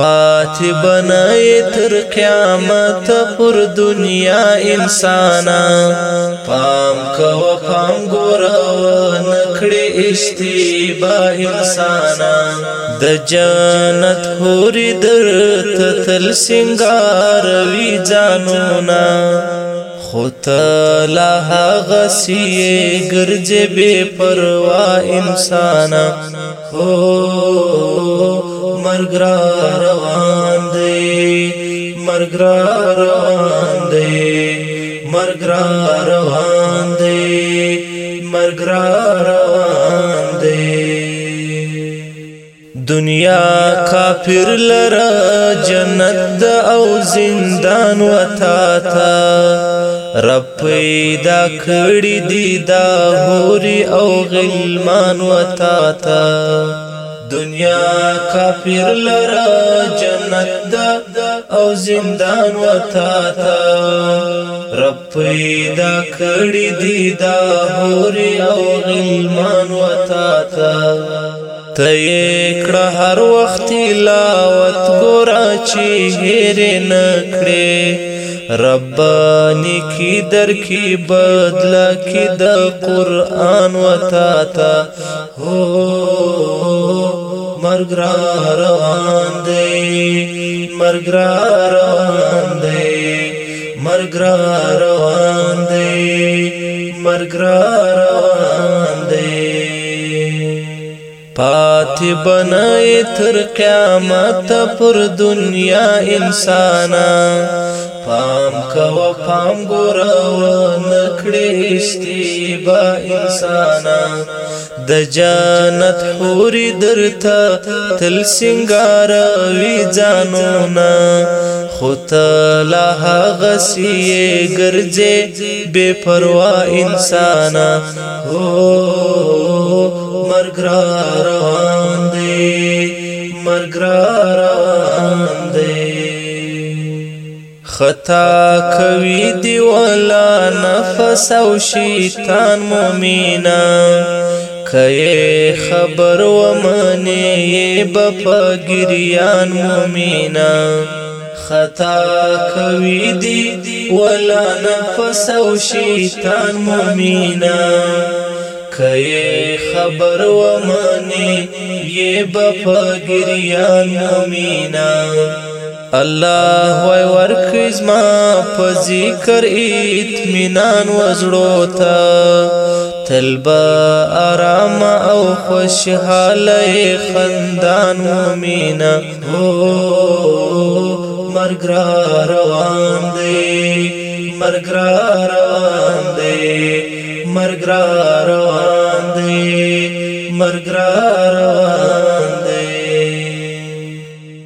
پاتې بنای تر قیامت پر دنیا انسانا پام کو پام ګورو نکړې استیبا انسانا د جنت هوري درت تل سنگار وی جانونا خود لا غسی گرج بے پروا انسانا او مرګ را روان دی مرګ را روان دی مرګ را روان دی مرګ را روان دی دنیا کافر لرا جنت او زندان وتا تا رب پیدا کړی دی دا هوري او غلمان وتا تا دنیا کافر لرا جنت دا او زندان وتا تا رب پیدا کړی دی دا هوري او غلمان وتا تا تیکړه هر وخت لاوت ګورا چی هیر نه کړې ربانی کی در کی بدلا کی د قران وتا تا هو مرګ را روان دی مرګ را روان دی مرګ را روان دی مرګ را روان دی پاتې بنای تر قیامت پر دنیا انسانا پام کوا پام ګورا نکړې استیبا انسانا د جنت حوري درته تل سنگار وی ځانونا خطلا غسیه ګرځې بے پروا انسانا هو مرګ را روان دی مرګ را روان دی خطا کوي دی ولا نفس او شیطان مومینا کئ خبر و منی بپګریان مومینا خطا کوي دی ولا نفس او شیطان مومینا کئ خبر و منی یہ بپګریان مومینا الله وای ورکړي زما په ذکر اطمینان وزړو ته تلبه آرام او خوشحاله خندان ومینا او مرګ را روان دی مرګ را روان دی مرګ را روان دی مرګ را روان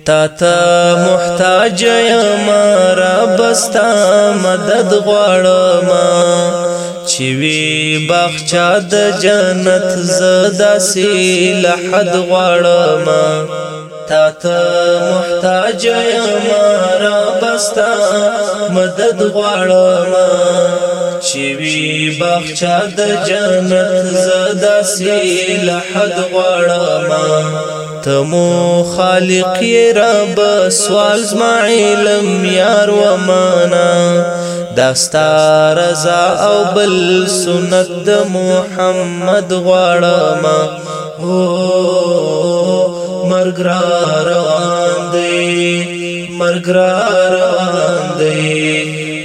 تا ته محتاج یم رب ستا مدد غواړم چې وی بخچا د جنت زدا سي لحد غواړم تا ته محتاج یم رب ستا مدد غواړم چې وی بخچا د جنت زدا سي لحد غواړم تمو خالق رب سوال زما علم یار و مانا داستا رضا او بل سنت د محمد غواړم هو مرګ را روان دی مرګ را روان دی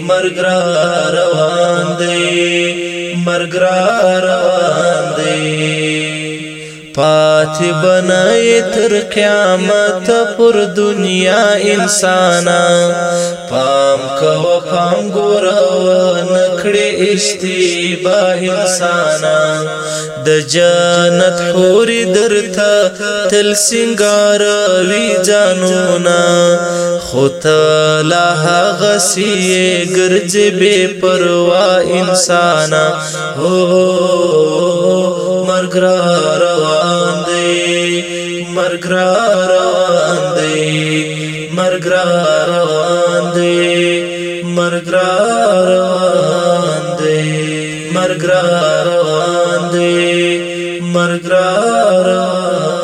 مرګ را روان دی مرګ را روان دی پاتې بنای تر قیامت پر دنیا انسانا پام کو پام ګورو نکړې استیبا انسانا د جنت حوري درته تل سنگار وی جانونا خط لا غسی ګرځ بے پروا انسانا هو مرګ را مرګ را روان دی مرګ را روان دی مرګ را روان دی مرګ را روان دی مرګ را روان